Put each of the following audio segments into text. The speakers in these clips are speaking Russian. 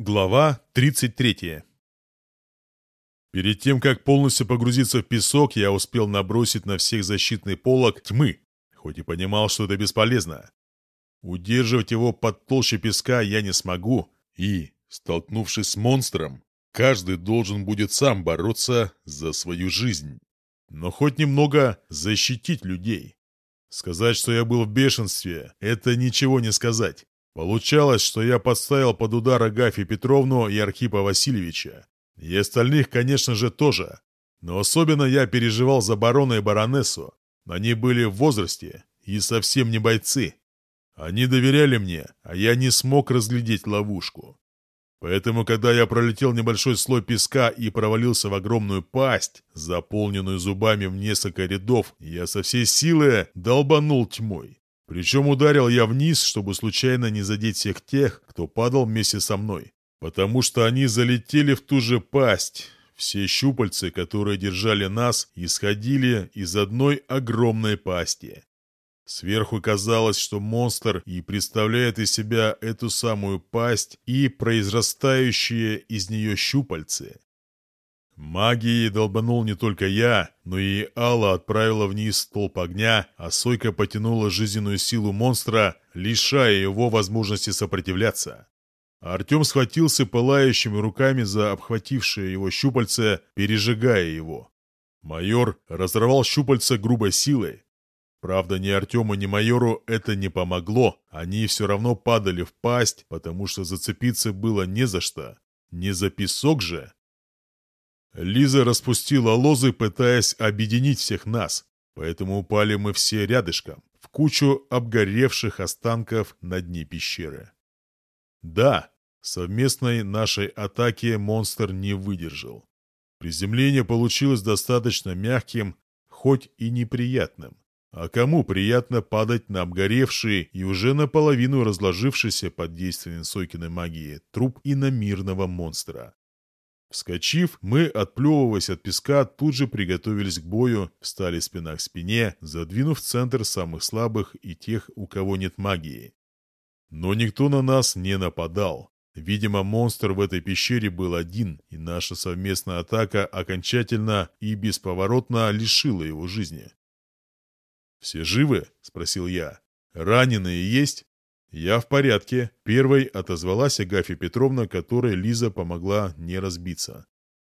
Глава 33 Перед тем, как полностью погрузиться в песок, я успел набросить на всех защитный полог тьмы, хоть и понимал, что это бесполезно. Удерживать его под толщей песка я не смогу, и, столкнувшись с монстром, каждый должен будет сам бороться за свою жизнь. Но хоть немного защитить людей. Сказать, что я был в бешенстве, это ничего не сказать. Получалось, что я подставил под удар Агафью Петровну и Архипа Васильевича. И остальных, конечно же, тоже. Но особенно я переживал за барона и баронессу. Они были в возрасте и совсем не бойцы. Они доверяли мне, а я не смог разглядеть ловушку. Поэтому, когда я пролетел небольшой слой песка и провалился в огромную пасть, заполненную зубами в несколько рядов, я со всей силы долбанул тьмой. Причем ударил я вниз, чтобы случайно не задеть всех тех, кто падал вместе со мной. Потому что они залетели в ту же пасть. Все щупальцы, которые держали нас, исходили из одной огромной пасти. Сверху казалось, что монстр и представляет из себя эту самую пасть и произрастающие из нее щупальцы. Магией долбанул не только я, но и Алла отправила вниз столб огня, а Сойка потянула жизненную силу монстра, лишая его возможности сопротивляться. Артем схватился пылающими руками за обхватившее его щупальце, пережигая его. Майор разорвал щупальце грубой силой. Правда, ни Артему, ни майору это не помогло, они все равно падали в пасть, потому что зацепиться было не за что. Не за песок же. Лиза распустила лозы, пытаясь объединить всех нас, поэтому упали мы все рядышком, в кучу обгоревших останков на дне пещеры. Да, совместной нашей атаки монстр не выдержал. Приземление получилось достаточно мягким, хоть и неприятным. А кому приятно падать на обгоревший и уже наполовину разложившийся под действием Сойкиной магии труп иномирного монстра, Вскочив, мы, отплевываясь от песка, тут же приготовились к бою, встали спина к спине, задвинув в центр самых слабых и тех, у кого нет магии. Но никто на нас не нападал. Видимо, монстр в этой пещере был один, и наша совместная атака окончательно и бесповоротно лишила его жизни. «Все живы?» — спросил я. «Раненые есть?» «Я в порядке», — первой отозвалась Агафья Петровна, которой Лиза помогла не разбиться.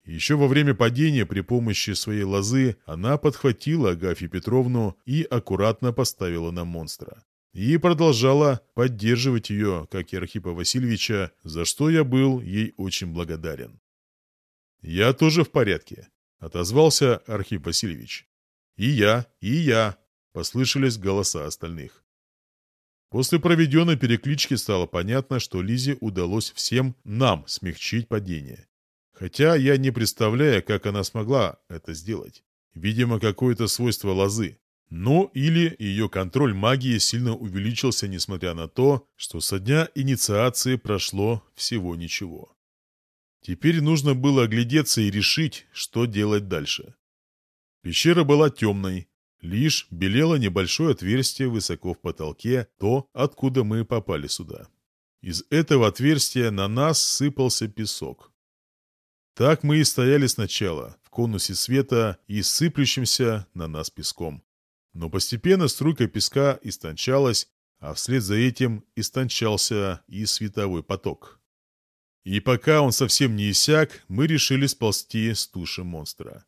Еще во время падения при помощи своей лозы она подхватила Агафью Петровну и аккуратно поставила на монстра. И продолжала поддерживать ее, как и Архипа Васильевича, за что я был ей очень благодарен. «Я тоже в порядке», — отозвался Архип Васильевич. «И я, и я», — послышались голоса остальных. После проведенной переклички стало понятно, что Лизе удалось всем нам смягчить падение. Хотя я не представляю, как она смогла это сделать. Видимо, какое-то свойство лозы. но или ее контроль магии сильно увеличился, несмотря на то, что со дня инициации прошло всего ничего. Теперь нужно было оглядеться и решить, что делать дальше. Пещера была темной, Лишь белело небольшое отверстие высоко в потолке, то, откуда мы попали сюда. Из этого отверстия на нас сыпался песок. Так мы и стояли сначала, в конусе света и сыплющимся на нас песком. Но постепенно струйка песка истончалась, а вслед за этим истончался и световой поток. И пока он совсем не иссяк, мы решили сползти с туши монстра.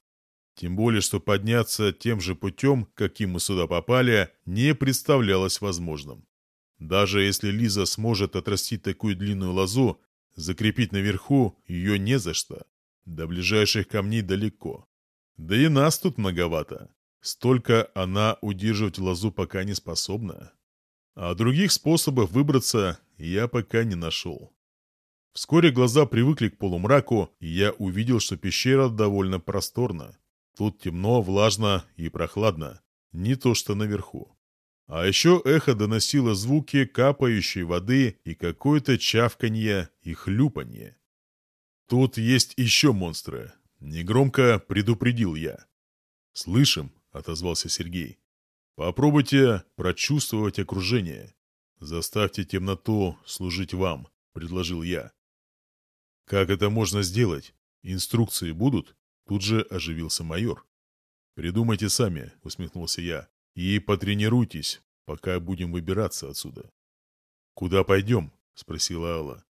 Тем более, что подняться тем же путем, каким мы сюда попали, не представлялось возможным. Даже если Лиза сможет отрастить такую длинную лозу, закрепить наверху ее не за что. До ближайших камней далеко. Да и нас тут многовато. Столько она удерживать лозу пока не способна. А других способов выбраться я пока не нашел. Вскоре глаза привыкли к полумраку, и я увидел, что пещера довольно просторна. Тут темно, влажно и прохладно. Не то что наверху. А еще эхо доносило звуки капающей воды и какое-то чавканье и хлюпанье. «Тут есть еще монстры», — негромко предупредил я. «Слышим», — отозвался Сергей. «Попробуйте прочувствовать окружение. Заставьте темноту служить вам», — предложил я. «Как это можно сделать? Инструкции будут?» Тут же оживился майор. «Придумайте сами», — усмехнулся я. «И потренируйтесь, пока будем выбираться отсюда». «Куда пойдем?» — спросила Алла.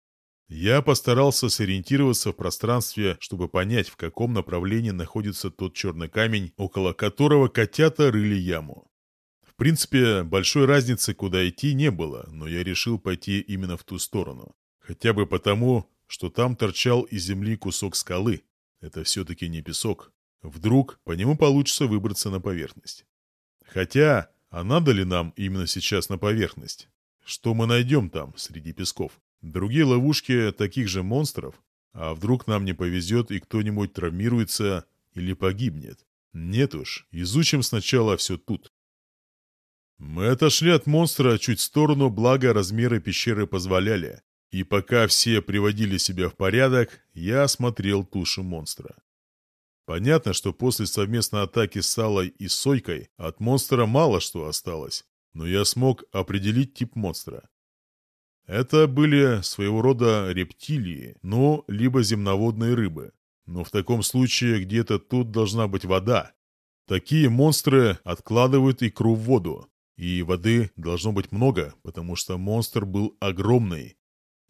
Я постарался сориентироваться в пространстве, чтобы понять, в каком направлении находится тот черный камень, около которого котята рыли яму. В принципе, большой разницы, куда идти, не было, но я решил пойти именно в ту сторону. Хотя бы потому, что там торчал из земли кусок скалы, это все-таки не песок. Вдруг по нему получится выбраться на поверхность. Хотя, а надо ли нам именно сейчас на поверхность? Что мы найдем там, среди песков? Другие ловушки таких же монстров? А вдруг нам не повезет и кто-нибудь травмируется или погибнет? Нет уж, изучим сначала все тут. Мы отошли от монстра чуть в сторону, благо размеры пещеры позволяли. И пока все приводили себя в порядок, я осмотрел туши монстра. Понятно, что после совместной атаки с Салой и Сойкой от монстра мало что осталось, но я смог определить тип монстра. Это были своего рода рептилии, ну, либо земноводные рыбы. Но в таком случае где-то тут должна быть вода. Такие монстры откладывают икру в воду. И воды должно быть много, потому что монстр был огромный,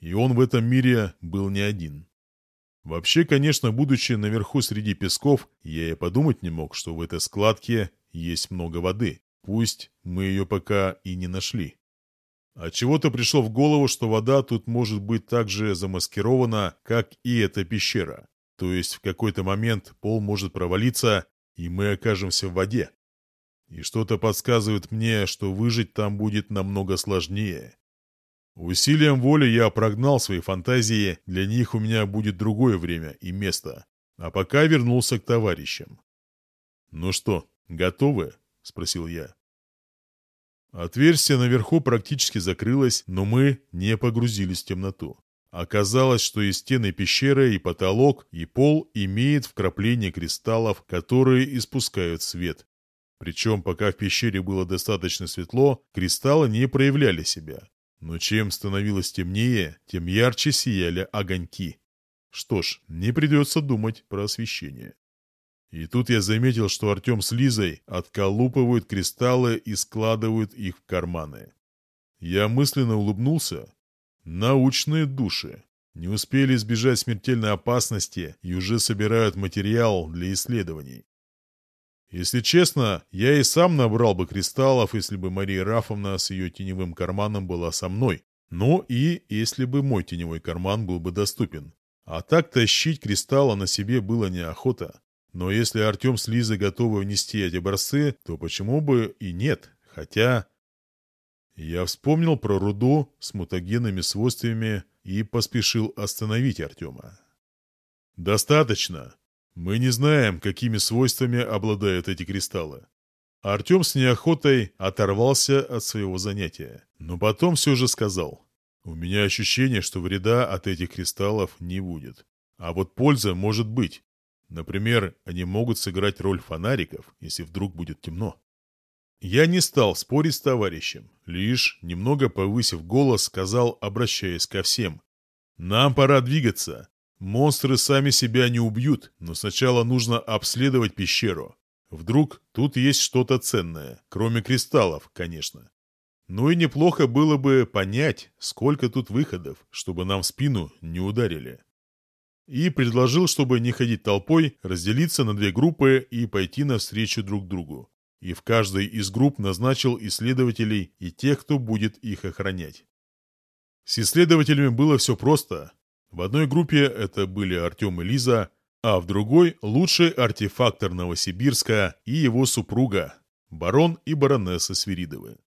и он в этом мире был не один. Вообще, конечно, будучи наверху среди песков, я и подумать не мог, что в этой складке есть много воды. Пусть мы ее пока и не нашли. А чего-то пришло в голову, что вода тут может быть так же замаскирована, как и эта пещера. То есть в какой-то момент пол может провалиться, и мы окажемся в воде. И что-то подсказывает мне, что выжить там будет намного сложнее. Усилием воли я прогнал свои фантазии, для них у меня будет другое время и место. А пока вернулся к товарищам. «Ну что, готовы?» — спросил я. Отверстие наверху практически закрылось, но мы не погрузились в темноту. Оказалось, что и стены пещеры, и потолок, и пол имеют вкрапление кристаллов, которые испускают свет. Причем, пока в пещере было достаточно светло, кристаллы не проявляли себя. Но чем становилось темнее, тем ярче сияли огоньки. Что ж, не придется думать про освещение. И тут я заметил, что Артем с Лизой отколупывают кристаллы и складывают их в карманы. Я мысленно улыбнулся. Научные души. Не успели избежать смертельной опасности и уже собирают материал для исследований. Если честно, я и сам набрал бы кристаллов, если бы Мария Рафовна с ее теневым карманом была со мной. Ну и если бы мой теневой карман был бы доступен. А так тащить кристалла на себе было неохота. Но если Артем с Лизой готовы внести эти образцы, то почему бы и нет? Хотя... Я вспомнил про руду с мутагенными свойствами и поспешил остановить Артема. «Достаточно. Мы не знаем, какими свойствами обладают эти кристаллы. Артем с неохотой оторвался от своего занятия, но потом все же сказал. У меня ощущение, что вреда от этих кристаллов не будет. А вот польза может быть. Например, они могут сыграть роль фонариков, если вдруг будет темно. Я не стал спорить с товарищем, лишь, немного повысив голос, сказал, обращаясь ко всем. «Нам пора двигаться. Монстры сами себя не убьют, но сначала нужно обследовать пещеру. Вдруг тут есть что-то ценное, кроме кристаллов, конечно. Ну и неплохо было бы понять, сколько тут выходов, чтобы нам в спину не ударили. И предложил, чтобы не ходить толпой, разделиться на две группы и пойти навстречу друг другу. И в каждой из групп назначил исследователей и тех, кто будет их охранять. С исследователями было все просто. В одной группе это были Артем и Лиза, а в другой – лучший артефактор Новосибирска и его супруга, барон и баронесса Свиридовы.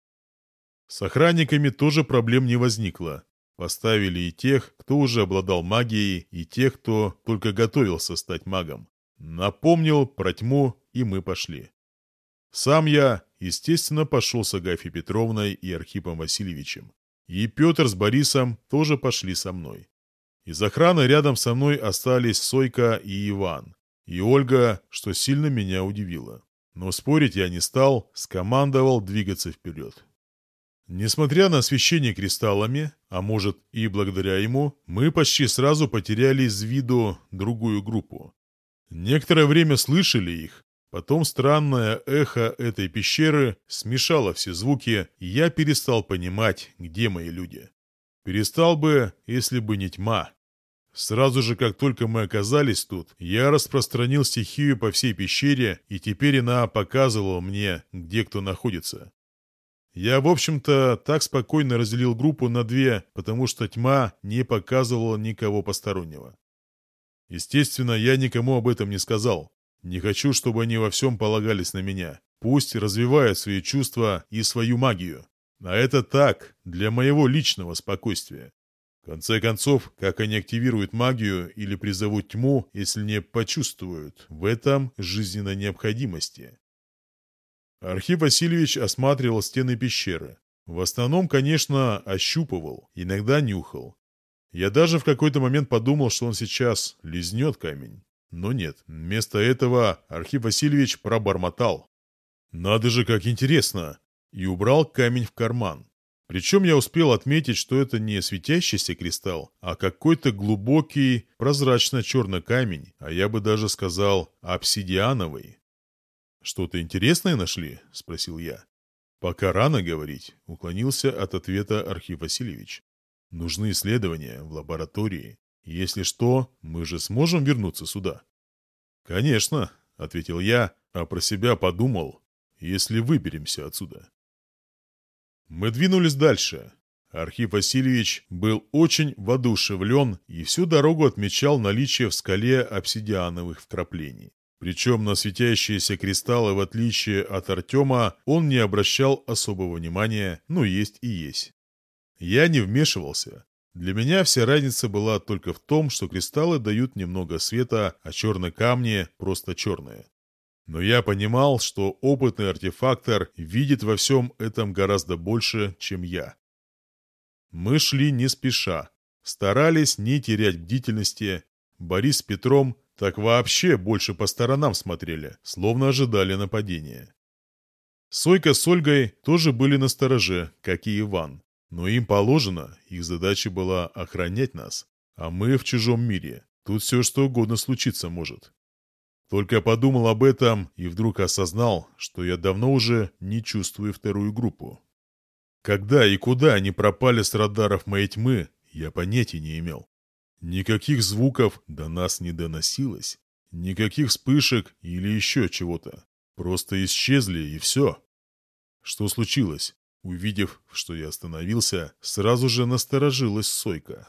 С охранниками тоже проблем не возникло. Поставили и тех, кто уже обладал магией, и тех, кто только готовился стать магом. Напомнил про тьму, и мы пошли. Сам я, естественно, пошел с Агафьей Петровной и Архипом Васильевичем. И Петр с Борисом тоже пошли со мной. Из охраны рядом со мной остались Сойка и Иван. И Ольга, что сильно меня удивило. Но спорить я не стал, скомандовал двигаться вперед. Несмотря на освещение кристаллами, а может и благодаря ему, мы почти сразу потеряли из виду другую группу. Некоторое время слышали их, потом странное эхо этой пещеры смешало все звуки, и я перестал понимать, где мои люди. Перестал бы, если бы не тьма, Сразу же, как только мы оказались тут, я распространил стихию по всей пещере, и теперь она показывала мне, где кто находится. Я, в общем-то, так спокойно разделил группу на две, потому что тьма не показывала никого постороннего. Естественно, я никому об этом не сказал. Не хочу, чтобы они во всем полагались на меня. Пусть развивают свои чувства и свою магию. А это так, для моего личного спокойствия. Конце концов, как они активируют магию или призовут тьму, если не почувствуют в этом жизненной необходимости? Архив Васильевич осматривал стены пещеры. В основном, конечно, ощупывал, иногда нюхал. Я даже в какой-то момент подумал, что он сейчас лизнет камень. Но нет, вместо этого Архив Васильевич пробормотал. «Надо же, как интересно!» и убрал камень в карман. Причем я успел отметить, что это не светящийся кристалл, а какой-то глубокий прозрачно-черный камень, а я бы даже сказал обсидиановый. «Что-то интересное нашли?» – спросил я. «Пока рано говорить», – уклонился от ответа Архив Васильевич. «Нужны исследования в лаборатории. Если что, мы же сможем вернуться сюда». «Конечно», – ответил я, а про себя подумал, «если выберемся отсюда». Мы двинулись дальше. Архип Васильевич был очень воодушевлен и всю дорогу отмечал наличие в скале обсидиановых вкраплений. Причем на светящиеся кристаллы, в отличие от Артема, он не обращал особого внимания, но есть и есть. Я не вмешивался. Для меня вся разница была только в том, что кристаллы дают немного света, а черные камни просто черные. Но я понимал, что опытный артефактор видит во всем этом гораздо больше, чем я. Мы шли не спеша, старались не терять бдительности. Борис с Петром так вообще больше по сторонам смотрели, словно ожидали нападения. Сойка с Ольгой тоже были на стороже, как и Иван. Но им положено, их задача была охранять нас. А мы в чужом мире, тут все что угодно случиться может. Только подумал об этом и вдруг осознал, что я давно уже не чувствую вторую группу. Когда и куда они пропали с радаров моей тьмы, я понятия не имел. Никаких звуков до нас не доносилось, никаких вспышек или еще чего-то. Просто исчезли и все. Что случилось? Увидев, что я остановился, сразу же насторожилась Сойка.